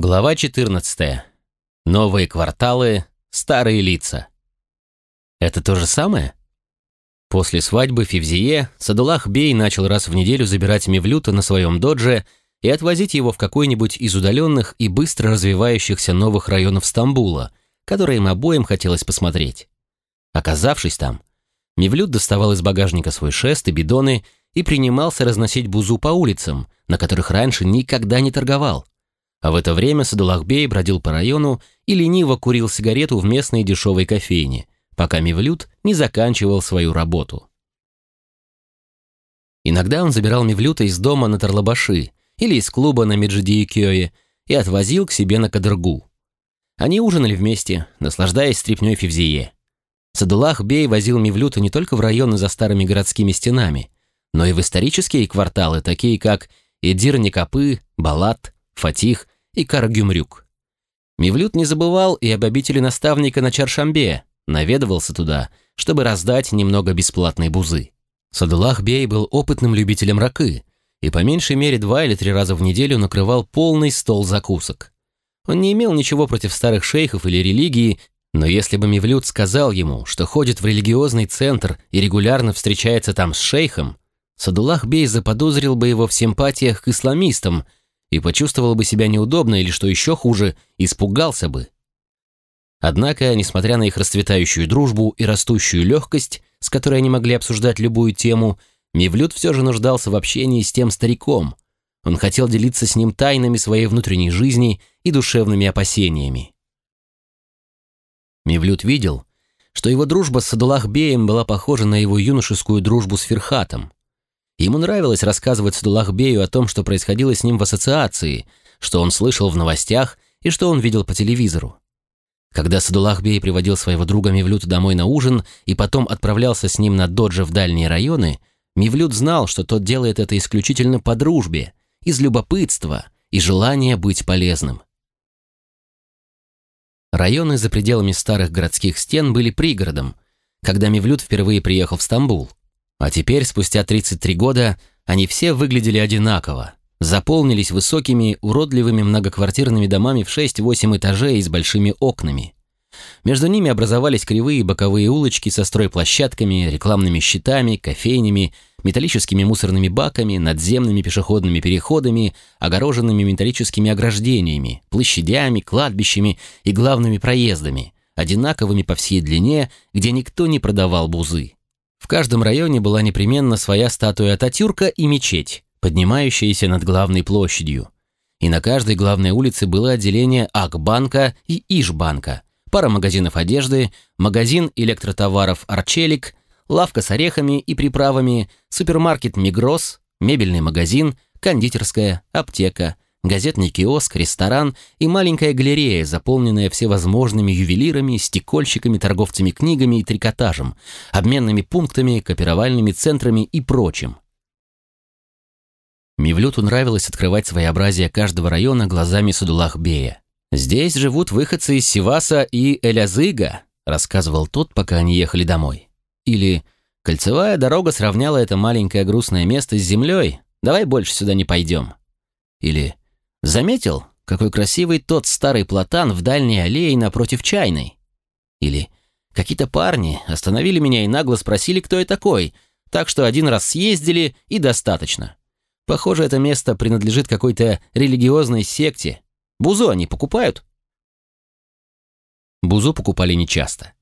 Глава 14. Новые кварталы, старые лица. Это то же самое? После свадьбы Фивзие Садулах Бей начал раз в неделю забирать Мевлюта на своем додже и отвозить его в какой-нибудь из удаленных и быстро развивающихся новых районов Стамбула, которые им обоим хотелось посмотреть. Оказавшись там, Мевлют доставал из багажника свой шест и бидоны и принимался разносить бузу по улицам, на которых раньше никогда не торговал. А в это время Садулахбей бродил по району и лениво курил сигарету в местной дешевой кофейне, пока Мевлют не заканчивал свою работу. Иногда он забирал Мевлюта из дома на Тарлабаши или из клуба на Меджидиекёе и отвозил к себе на Кадыргу. Они ужинали вместе, наслаждаясь стрипнёй Фивзие. Садулах Бей возил Мевлюта не только в районы за старыми городскими стенами, но и в исторические кварталы, такие как Эдир-Никопы, Балат, Фатих и Карагюмрюк. Мивлют не забывал и об обители наставника на Чаршамбе, наведывался туда, чтобы раздать немного бесплатной бузы. Садулах Бей был опытным любителем ракы и по меньшей мере два или три раза в неделю накрывал полный стол закусок. Он не имел ничего против старых шейхов или религии, но если бы Мивлют сказал ему, что ходит в религиозный центр и регулярно встречается там с шейхом, Садулах Бей заподозрил бы его в симпатиях к исламистам – и почувствовал бы себя неудобно или, что еще хуже, испугался бы. Однако, несмотря на их расцветающую дружбу и растущую легкость, с которой они могли обсуждать любую тему, Мивлют все же нуждался в общении с тем стариком. Он хотел делиться с ним тайнами своей внутренней жизни и душевными опасениями. Мивлют видел, что его дружба с Садулах-беем была похожа на его юношескую дружбу с Ферхатом. Ему нравилось рассказывать Садулахбею о том, что происходило с ним в ассоциации, что он слышал в новостях и что он видел по телевизору. Когда Садулахбей приводил своего друга Мивлют домой на ужин и потом отправлялся с ним на додже в дальние районы, Мивлют знал, что тот делает это исключительно по дружбе, из любопытства и желания быть полезным. Районы за пределами старых городских стен были пригородом, когда Мивлют впервые приехал в Стамбул. А теперь, спустя 33 года, они все выглядели одинаково, заполнились высокими, уродливыми многоквартирными домами в 6-8 этажей с большими окнами. Между ними образовались кривые боковые улочки со стройплощадками, рекламными щитами, кофейнями, металлическими мусорными баками, надземными пешеходными переходами, огороженными металлическими ограждениями, площадями, кладбищами и главными проездами, одинаковыми по всей длине, где никто не продавал бузы. В каждом районе была непременно своя статуя Ататюрка и мечеть, поднимающаяся над главной площадью. И на каждой главной улице было отделение Акбанка и Ишбанка, пара магазинов одежды, магазин электротоваров Арчелик, лавка с орехами и приправами, супермаркет Мигрос, мебельный магазин, кондитерская, аптека – газетный киоск, ресторан и маленькая галерея, заполненная всевозможными ювелирами, стекольщиками, торговцами книгами и трикотажем, обменными пунктами, копировальными центрами и прочим. Мивлюту нравилось открывать своеобразие каждого района глазами Садулах-бея. «Здесь живут выходцы из Сиваса и Элязыга», рассказывал тот, пока они ехали домой. Или «Кольцевая дорога сравняла это маленькое грустное место с землей, давай больше сюда не пойдем». Или Заметил, какой красивый тот старый платан в дальней аллее напротив чайной? Или какие-то парни остановили меня и нагло спросили, кто я такой, так что один раз съездили и достаточно. Похоже, это место принадлежит какой-то религиозной секте. Бузу они покупают? Бузу покупали нечасто.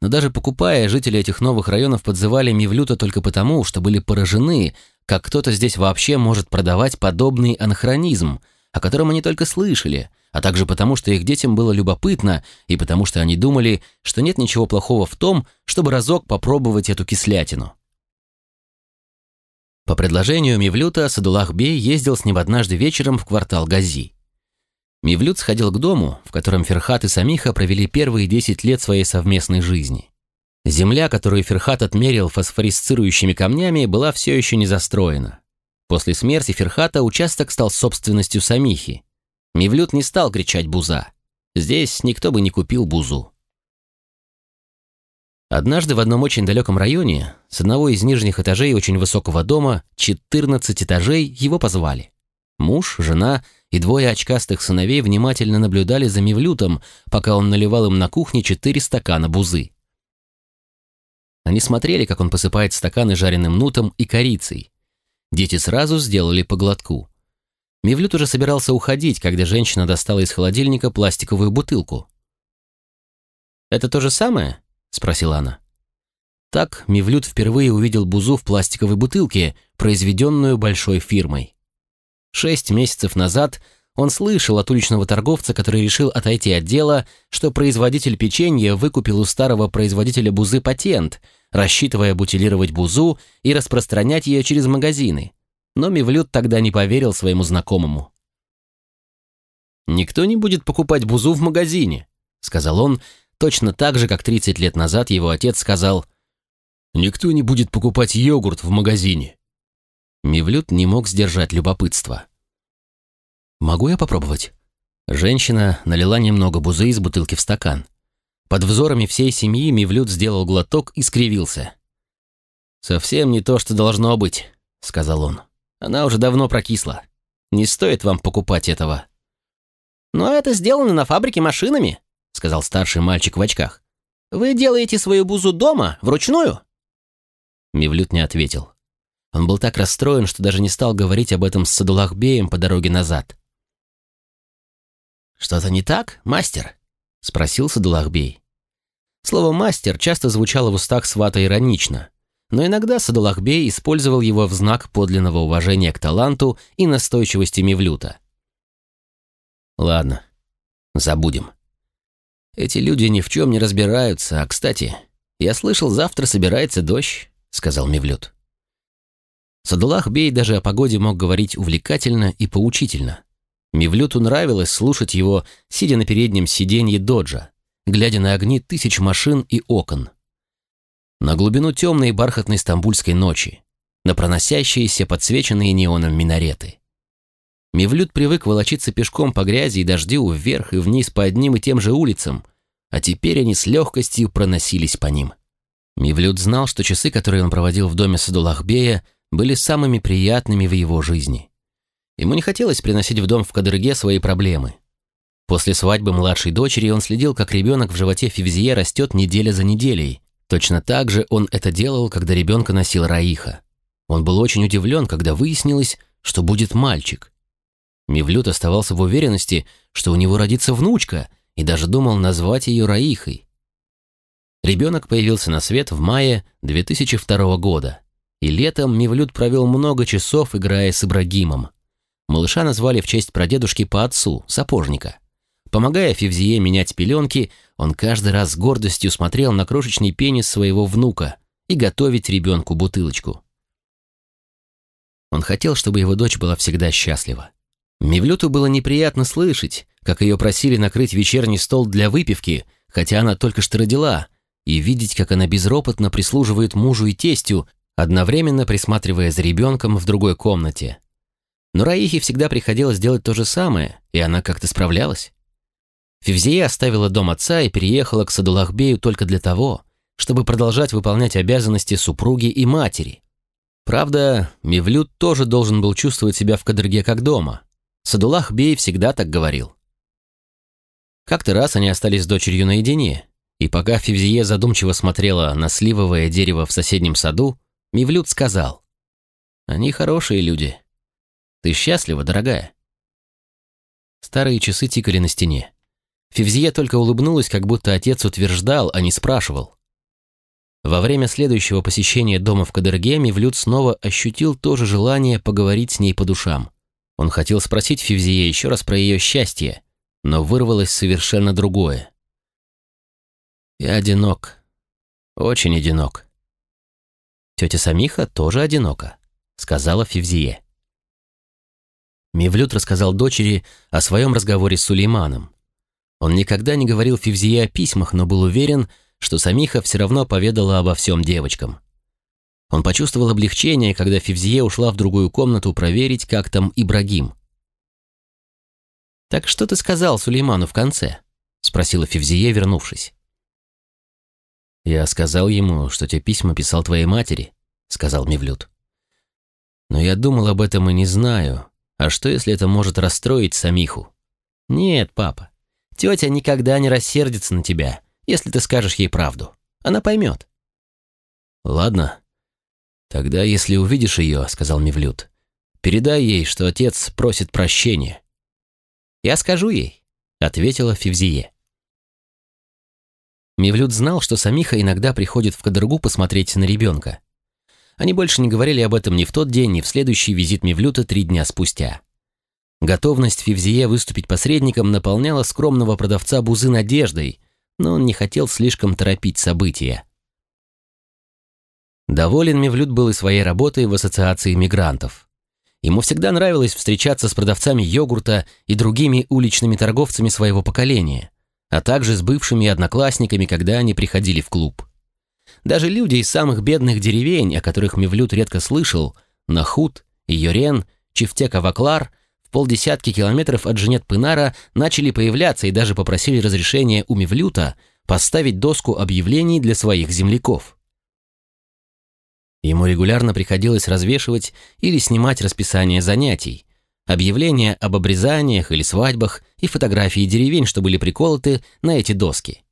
Но даже покупая, жители этих новых районов подзывали Мивлюта только потому, что были поражены, как кто-то здесь вообще может продавать подобный анахронизм, о котором они только слышали, а также потому, что их детям было любопытно и потому, что они думали, что нет ничего плохого в том, чтобы разок попробовать эту кислятину. По предложению Мивлюта Садулах Бей ездил с ним однажды вечером в квартал Гази. Мивлют сходил к дому, в котором Ферхат и Самиха провели первые 10 лет своей совместной жизни. Земля, которую Ферхат отмерил фосфорисцирующими камнями, была все еще не застроена. После смерти Ферхата участок стал собственностью Самихи. Мивлют не стал кричать «буза». Здесь никто бы не купил бузу. Однажды в одном очень далеком районе, с одного из нижних этажей очень высокого дома, 14 этажей, его позвали. Муж, жена и двое очкастых сыновей внимательно наблюдали за Мивлютом, пока он наливал им на кухне четыре стакана бузы. Они смотрели, как он посыпает стаканы жареным нутом и корицей. Дети сразу сделали по глотку. Мивлют уже собирался уходить, когда женщина достала из холодильника пластиковую бутылку. «Это то же самое?» — спросила она. Так Мивлют впервые увидел бузу в пластиковой бутылке, произведенную большой фирмой. Шесть месяцев назад он слышал от уличного торговца, который решил отойти от дела, что производитель печенья выкупил у старого производителя бузы патент, рассчитывая бутилировать бузу и распространять ее через магазины. Но Мивлют тогда не поверил своему знакомому. «Никто не будет покупать бузу в магазине», — сказал он, точно так же, как 30 лет назад его отец сказал «Никто не будет покупать йогурт в магазине». Мивлют не мог сдержать любопытство. «Могу я попробовать?» Женщина налила немного бузы из бутылки в стакан. Под взорами всей семьи Мивлют сделал глоток и скривился. «Совсем не то, что должно быть», — сказал он. «Она уже давно прокисла. Не стоит вам покупать этого». «Но это сделано на фабрике машинами», — сказал старший мальчик в очках. «Вы делаете свою бузу дома, вручную?» Мивлют не ответил. Он был так расстроен, что даже не стал говорить об этом с Садулахбеем по дороге назад. «Что-то не так, мастер?» — спросил Садулахбей. Слово «мастер» часто звучало в устах свата иронично, но иногда Садулахбей использовал его в знак подлинного уважения к таланту и настойчивости Мивлюта. «Ладно, забудем. Эти люди ни в чем не разбираются, а, кстати, я слышал, завтра собирается дождь», — сказал Мивлют. Садулах Бей даже о погоде мог говорить увлекательно и поучительно. Мивлюту нравилось слушать его, сидя на переднем сиденье доджа, глядя на огни тысяч машин и окон. На глубину темной бархатной стамбульской ночи, на проносящиеся подсвеченные неоном минареты. Мивлют привык волочиться пешком по грязи и дождю вверх и вниз по одним и тем же улицам, а теперь они с легкостью проносились по ним. Мивлют знал, что часы, которые он проводил в доме Садулахбея, были самыми приятными в его жизни. Ему не хотелось приносить в дом в Кадырге свои проблемы. После свадьбы младшей дочери он следил, как ребенок в животе Фивзие растет неделя за неделей. Точно так же он это делал, когда ребенка носил Раиха. Он был очень удивлен, когда выяснилось, что будет мальчик. Мивлют оставался в уверенности, что у него родится внучка, и даже думал назвать ее Раихой. Ребенок появился на свет в мае 2002 года. И летом Мивлют провел много часов, играя с Ибрагимом. Малыша назвали в честь прадедушки по отцу, сапожника. Помогая Фивзие менять пеленки, он каждый раз с гордостью смотрел на крошечный пенис своего внука и готовить ребенку бутылочку. Он хотел, чтобы его дочь была всегда счастлива. Мивлюту было неприятно слышать, как ее просили накрыть вечерний стол для выпивки, хотя она только что родила, и видеть, как она безропотно прислуживает мужу и тестю, одновременно присматривая за ребенком в другой комнате. Но Раихе всегда приходилось делать то же самое, и она как-то справлялась. Февзия оставила дом отца и переехала к Садулахбею только для того, чтобы продолжать выполнять обязанности супруги и матери. Правда, Мивлют тоже должен был чувствовать себя в Кадырге как дома. Садулах Бей всегда так говорил. Как-то раз они остались с дочерью наедине, и пока Февзие задумчиво смотрела на сливовое дерево в соседнем саду, Мивлют сказал, «Они хорошие люди. Ты счастлива, дорогая?» Старые часы тикали на стене. Февзия только улыбнулась, как будто отец утверждал, а не спрашивал. Во время следующего посещения дома в Кадырге Мивлют снова ощутил то же желание поговорить с ней по душам. Он хотел спросить Февзие еще раз про ее счастье, но вырвалось совершенно другое. «Я одинок. Очень одинок. Тетя Самиха тоже одинока», — сказала Фивзие. Мивлют рассказал дочери о своем разговоре с Сулейманом. Он никогда не говорил Фивзие о письмах, но был уверен, что Самиха все равно поведала обо всем девочкам. Он почувствовал облегчение, когда Фивзие ушла в другую комнату проверить, как там Ибрагим. «Так что ты сказал Сулейману в конце?» — спросила Фивзие, вернувшись. «Я сказал ему, что те письма писал твоей матери», — сказал Мевлюд. «Но я думал об этом и не знаю, А что, если это может расстроить Самиху? Нет, папа, тетя никогда не рассердится на тебя, если ты скажешь ей правду. Она поймет. Ладно. Тогда, если увидишь ее, сказал Мевлюд, передай ей, что отец просит прощения. Я скажу ей, ответила Фивзие. Мевлюд знал, что Самиха иногда приходит в Кадыргу посмотреть на ребенка. Они больше не говорили об этом ни в тот день, ни в следующий визит Мевлюта три дня спустя. Готовность Фивзие выступить посредником наполняла скромного продавца бузы надеждой, но он не хотел слишком торопить события. Доволен Мевлюд был и своей работой в ассоциации мигрантов. Ему всегда нравилось встречаться с продавцами йогурта и другими уличными торговцами своего поколения, а также с бывшими одноклассниками, когда они приходили в клуб. Даже люди из самых бедных деревень, о которых Мевлюд редко слышал, Нахут, Йорен, Чифтека-Ваклар, в полдесятки километров от Женет-Пынара начали появляться и даже попросили разрешения у Мевлюта поставить доску объявлений для своих земляков. Ему регулярно приходилось развешивать или снимать расписание занятий, объявления об обрезаниях или свадьбах и фотографии деревень, что были приколоты на эти доски.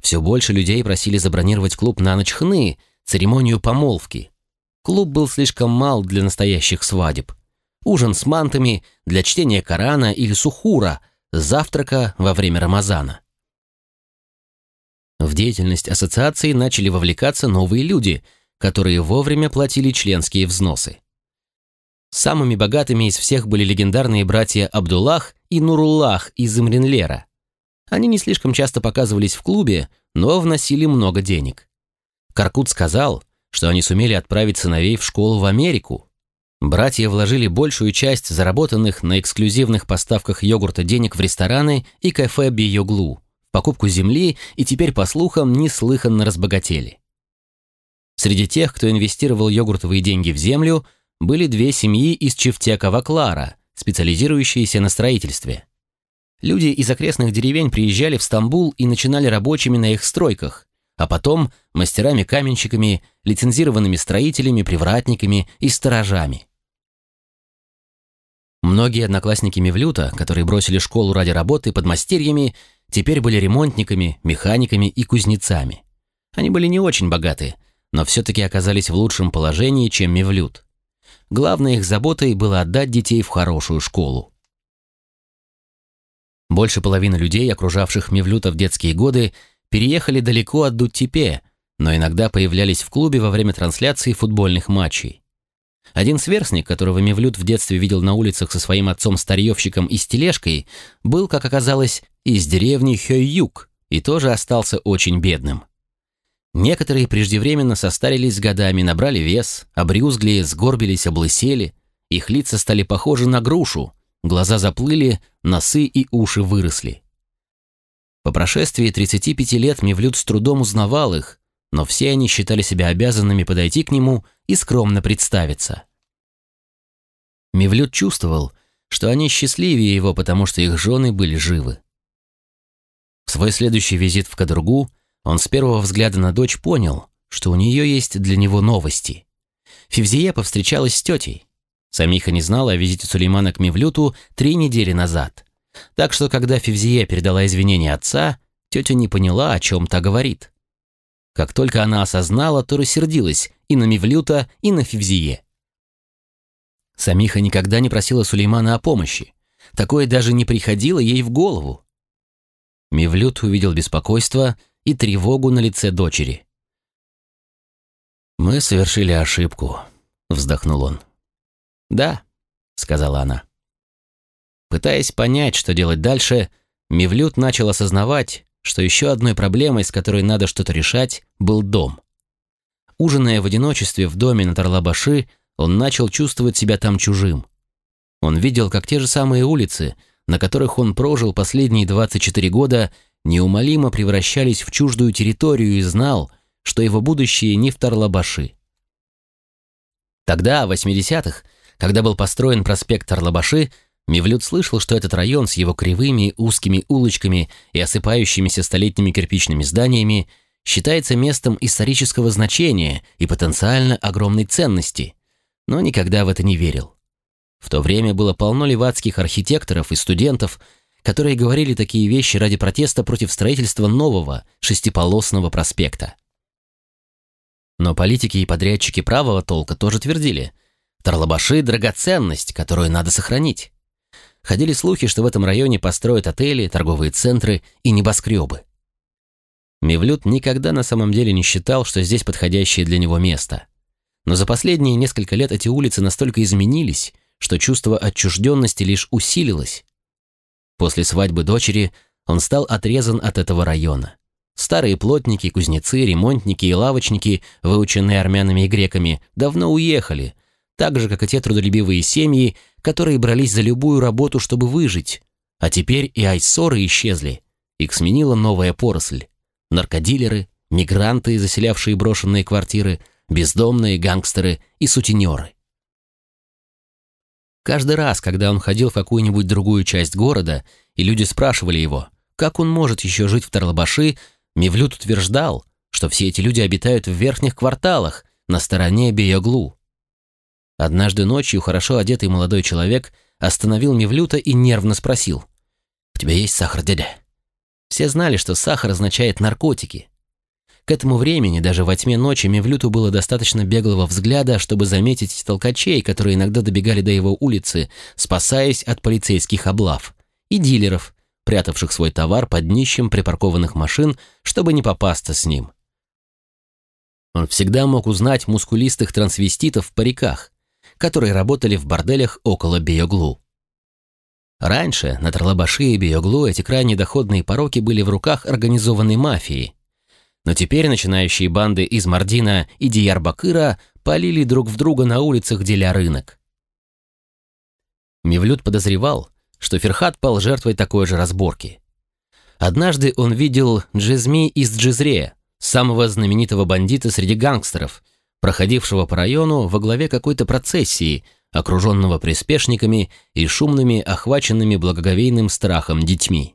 Все больше людей просили забронировать клуб на ночь хны, церемонию помолвки. Клуб был слишком мал для настоящих свадеб. Ужин с мантами для чтения Корана или сухура, завтрака во время Рамазана. В деятельность ассоциации начали вовлекаться новые люди, которые вовремя платили членские взносы. Самыми богатыми из всех были легендарные братья Абдуллах и Нуруллах из Имринлера. Они не слишком часто показывались в клубе, но вносили много денег. Каркут сказал, что они сумели отправить сыновей в школу в Америку. Братья вложили большую часть заработанных на эксклюзивных поставках йогурта денег в рестораны и кафе Биоглу, покупку земли и теперь, по слухам, неслыханно разбогатели. Среди тех, кто инвестировал йогуртовые деньги в землю, были две семьи из Чевтякова-Клара, специализирующиеся на строительстве. Люди из окрестных деревень приезжали в Стамбул и начинали рабочими на их стройках, а потом мастерами-каменщиками, лицензированными строителями, привратниками и сторожами. Многие одноклассники Мевлюта, которые бросили школу ради работы под мастерьями, теперь были ремонтниками, механиками и кузнецами. Они были не очень богаты, но все-таки оказались в лучшем положении, чем Мевлют. Главной их заботой было отдать детей в хорошую школу. Больше половины людей, окружавших Мевлюта в детские годы, переехали далеко от Дуттепе, но иногда появлялись в клубе во время трансляции футбольных матчей. Один сверстник, которого Мевлют в детстве видел на улицах со своим отцом-старьевщиком и с тележкой, был, как оказалось, из деревни Хёйюк и тоже остался очень бедным. Некоторые преждевременно состарились годами, набрали вес, обрюзгли, сгорбились, облысели, их лица стали похожи на грушу, Глаза заплыли, носы и уши выросли. По прошествии 35 лет Мевлюд с трудом узнавал их, но все они считали себя обязанными подойти к нему и скромно представиться. Мевлюд чувствовал, что они счастливее его, потому что их жены были живы. В свой следующий визит в Кадургу он с первого взгляда на дочь понял, что у нее есть для него новости. Фивзия повстречалась с тетей. Самиха не знала о визите Сулеймана к Мевлюту три недели назад. Так что, когда Фивзия передала извинения отца, тетя не поняла, о чем та говорит. Как только она осознала, то рассердилась и на Мевлюта, и на Фивзие. Самиха никогда не просила Сулеймана о помощи. Такое даже не приходило ей в голову. Мевлют увидел беспокойство и тревогу на лице дочери. «Мы совершили ошибку», — вздохнул он. «Да», — сказала она. Пытаясь понять, что делать дальше, Мивлют начал осознавать, что еще одной проблемой, с которой надо что-то решать, был дом. Ужиная в одиночестве в доме на Тарлабаши, он начал чувствовать себя там чужим. Он видел, как те же самые улицы, на которых он прожил последние 24 года, неумолимо превращались в чуждую территорию и знал, что его будущее не в Тарлабаши. Тогда, в 80-х, когда был построен проспект Орлабаши, Мивлют слышал, что этот район с его кривыми узкими улочками и осыпающимися столетними кирпичными зданиями считается местом исторического значения и потенциально огромной ценности, но никогда в это не верил. В то время было полно левацких архитекторов и студентов, которые говорили такие вещи ради протеста против строительства нового шестиполосного проспекта. Но политики и подрядчики правого толка тоже твердили, Тарлабаши – драгоценность, которую надо сохранить. Ходили слухи, что в этом районе построят отели, торговые центры и небоскребы. Мевлюд никогда на самом деле не считал, что здесь подходящее для него место. Но за последние несколько лет эти улицы настолько изменились, что чувство отчужденности лишь усилилось. После свадьбы дочери он стал отрезан от этого района. Старые плотники, кузнецы, ремонтники и лавочники, выученные армянами и греками, давно уехали, так же, как и те трудолюбивые семьи, которые брались за любую работу, чтобы выжить. А теперь и айсоры исчезли. Их сменила новая поросль. Наркодилеры, мигранты, заселявшие брошенные квартиры, бездомные, гангстеры и сутенеры. Каждый раз, когда он ходил в какую-нибудь другую часть города, и люди спрашивали его, как он может еще жить в Тарлабаши, Мевлюд утверждал, что все эти люди обитают в верхних кварталах, на стороне Биоглу. Однажды ночью хорошо одетый молодой человек остановил Мевлюта и нервно спросил. «У тебя есть сахар, дядя?» Все знали, что сахар означает наркотики. К этому времени, даже во тьме ночи, Мевлюту было достаточно беглого взгляда, чтобы заметить толкачей, которые иногда добегали до его улицы, спасаясь от полицейских облав, и дилеров, прятавших свой товар под днищем припаркованных машин, чтобы не попасться с ним. Он всегда мог узнать мускулистых трансвеститов в париках, которые работали в борделях около Биоглу. Раньше на Тарлабаши и Биоглу эти крайне доходные пороки были в руках организованной мафии. Но теперь начинающие банды из Мардина и Диярбакыра полили друг в друга на улицах, деля рынок. Мевлюд подозревал, что Ферхат пал жертвой такой же разборки. Однажды он видел Джезми из Джизре, самого знаменитого бандита среди гангстеров, проходившего по району во главе какой-то процессии, окруженного приспешниками и шумными, охваченными благоговейным страхом детьми.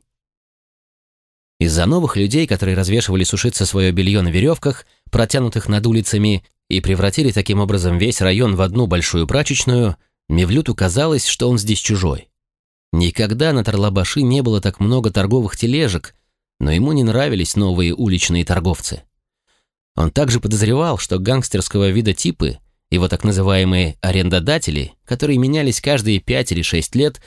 Из-за новых людей, которые развешивали сушиться свое белье на веревках, протянутых над улицами, и превратили таким образом весь район в одну большую прачечную, Мевлюту казалось, что он здесь чужой. Никогда на Тарлабаши не было так много торговых тележек, но ему не нравились новые уличные торговцы. Он также подозревал, что гангстерского вида типы, его так называемые арендодатели, которые менялись каждые пять или шесть лет,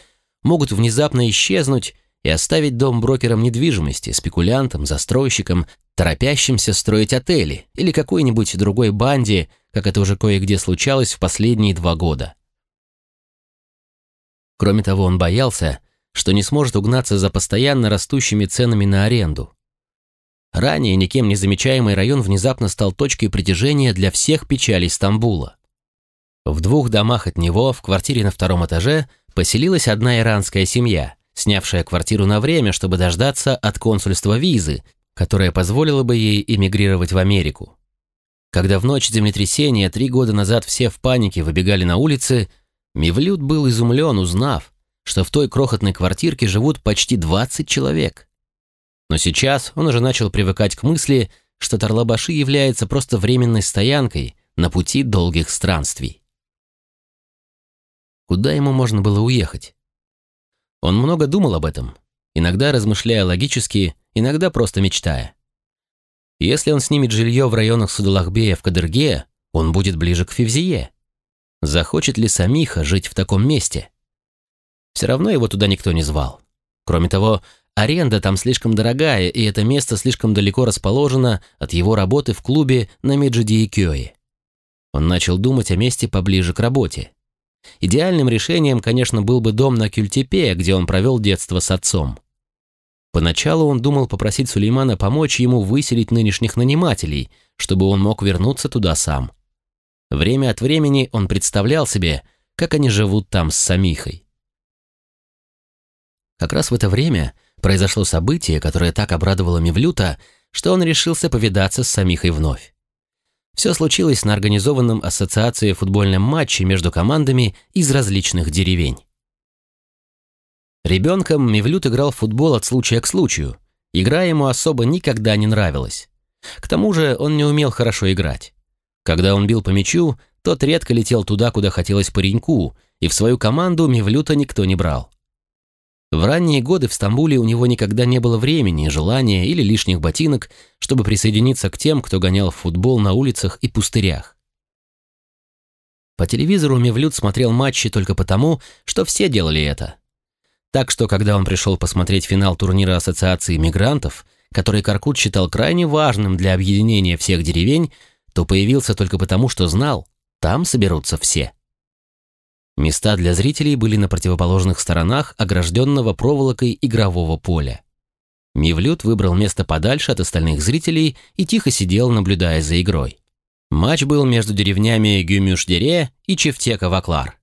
могут внезапно исчезнуть и оставить дом брокерам недвижимости, спекулянтам, застройщикам, торопящимся строить отели или какой-нибудь другой банде, как это уже кое-где случалось в последние два года. Кроме того, он боялся, что не сможет угнаться за постоянно растущими ценами на аренду, Ранее никем не замечаемый район внезапно стал точкой притяжения для всех печалей Стамбула. В двух домах от него, в квартире на втором этаже, поселилась одна иранская семья, снявшая квартиру на время, чтобы дождаться от консульства визы, которая позволила бы ей эмигрировать в Америку. Когда в ночь землетрясения три года назад все в панике выбегали на улицы, Мивлют был изумлен, узнав, что в той крохотной квартирке живут почти 20 человек. Но сейчас он уже начал привыкать к мысли, что Тарлабаши является просто временной стоянкой на пути долгих странствий. Куда ему можно было уехать? Он много думал об этом, иногда размышляя логически, иногда просто мечтая. Если он снимет жилье в районах Судулахбея в Кадырге, он будет ближе к Фивзие. Захочет ли Самиха жить в таком месте? Все равно его туда никто не звал. Кроме того, Аренда там слишком дорогая, и это место слишком далеко расположено от его работы в клубе на Меджидиекёе. Он начал думать о месте поближе к работе. Идеальным решением, конечно, был бы дом на Кюльтепе, где он провел детство с отцом. Поначалу он думал попросить Сулеймана помочь ему выселить нынешних нанимателей, чтобы он мог вернуться туда сам. Время от времени он представлял себе, как они живут там с Самихой. Как раз в это время произошло событие, которое так обрадовало Мевлюта, что он решился повидаться с Самихой вновь. Все случилось на организованном ассоциацией футбольном матче между командами из различных деревень. Ребенком Мевлют играл в футбол от случая к случаю. Игра ему особо никогда не нравилась. К тому же он не умел хорошо играть. Когда он бил по мячу, тот редко летел туда, куда хотелось пареньку, и в свою команду Мевлюта никто не брал. В ранние годы в Стамбуле у него никогда не было времени, желания или лишних ботинок, чтобы присоединиться к тем, кто гонял в футбол на улицах и пустырях. По телевизору Мевлюд смотрел матчи только потому, что все делали это. Так что, когда он пришел посмотреть финал турнира Ассоциации мигрантов, который Каркут считал крайне важным для объединения всех деревень, то появился только потому, что знал, там соберутся все. Места для зрителей были на противоположных сторонах огражденного проволокой игрового поля. Мивлют выбрал место подальше от остальных зрителей и тихо сидел, наблюдая за игрой. Матч был между деревнями Гюмюш-Дере и Чевтека-Ваклар.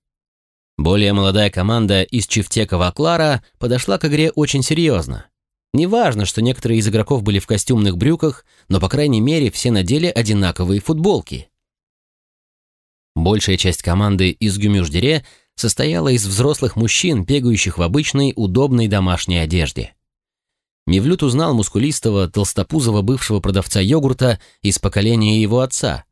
Более молодая команда из Чевтека-Ваклара подошла к игре очень серьезно. Неважно, что некоторые из игроков были в костюмных брюках, но, по крайней мере, все надели одинаковые футболки. Большая часть команды из Гюмюждере состояла из взрослых мужчин, бегающих в обычной, удобной домашней одежде. Мивлют узнал мускулистого, толстопузого бывшего продавца йогурта из поколения его отца.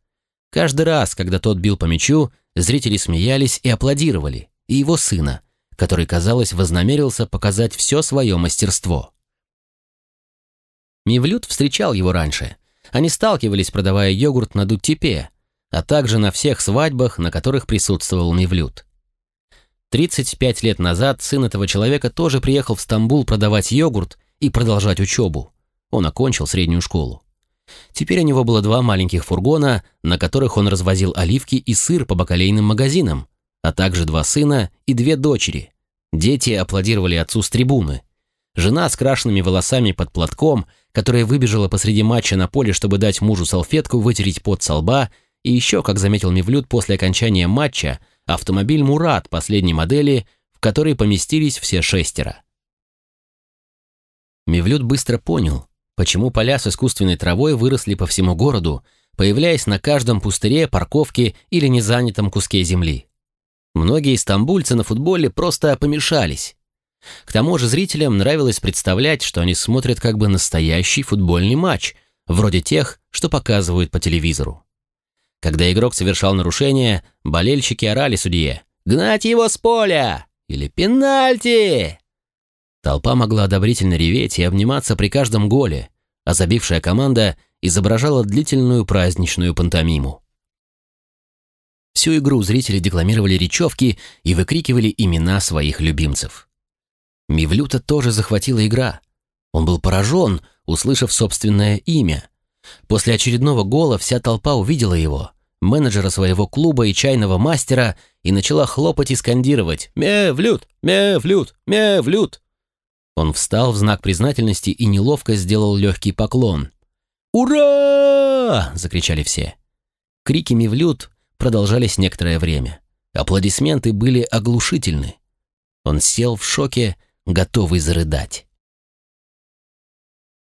Каждый раз, когда тот бил по мячу, зрители смеялись и аплодировали, и его сына, который, казалось, вознамерился показать все свое мастерство. Мивлют встречал его раньше. Они сталкивались, продавая йогурт на Дуттепе, а также на всех свадьбах, на которых присутствовал Мевлюд. 35 лет назад сын этого человека тоже приехал в Стамбул продавать йогурт и продолжать учебу. Он окончил среднюю школу. Теперь у него было два маленьких фургона, на которых он развозил оливки и сыр по бакалейным магазинам, а также два сына и две дочери. Дети аплодировали отцу с трибуны. Жена с крашенными волосами под платком, которая выбежала посреди матча на поле, чтобы дать мужу салфетку вытереть пот со лба, и еще, как заметил Мевлюд после окончания матча, автомобиль «Мурат» последней модели, в который поместились все шестеро. Мевлюд быстро понял, почему поля с искусственной травой выросли по всему городу, появляясь на каждом пустыре, парковке или незанятом куске земли. Многие стамбульцы на футболе просто помешались. К тому же зрителям нравилось представлять, что они смотрят как бы настоящий футбольный матч, вроде тех, что показывают по телевизору. Когда игрок совершал нарушение, болельщики орали судье «Гнать его с поля!» или «Пенальти!». Толпа могла одобрительно реветь и обниматься при каждом голе, а забившая команда изображала длительную праздничную пантомиму. Всю игру зрители декламировали речевки и выкрикивали имена своих любимцев. Мивлюта тоже захватила игра. Он был поражен, услышав собственное имя. После очередного гола вся толпа увидела его менеджера своего клуба и чайного мастера и начала хлопать и скандировать «Мевлют! Мевлют! Мевлют!». Он встал в знак признательности и неловко сделал легкий поклон. «Ура!» — закричали все. Крики «Мевлют» продолжались некоторое время. Аплодисменты были оглушительны. Он сел в шоке, готовый зарыдать.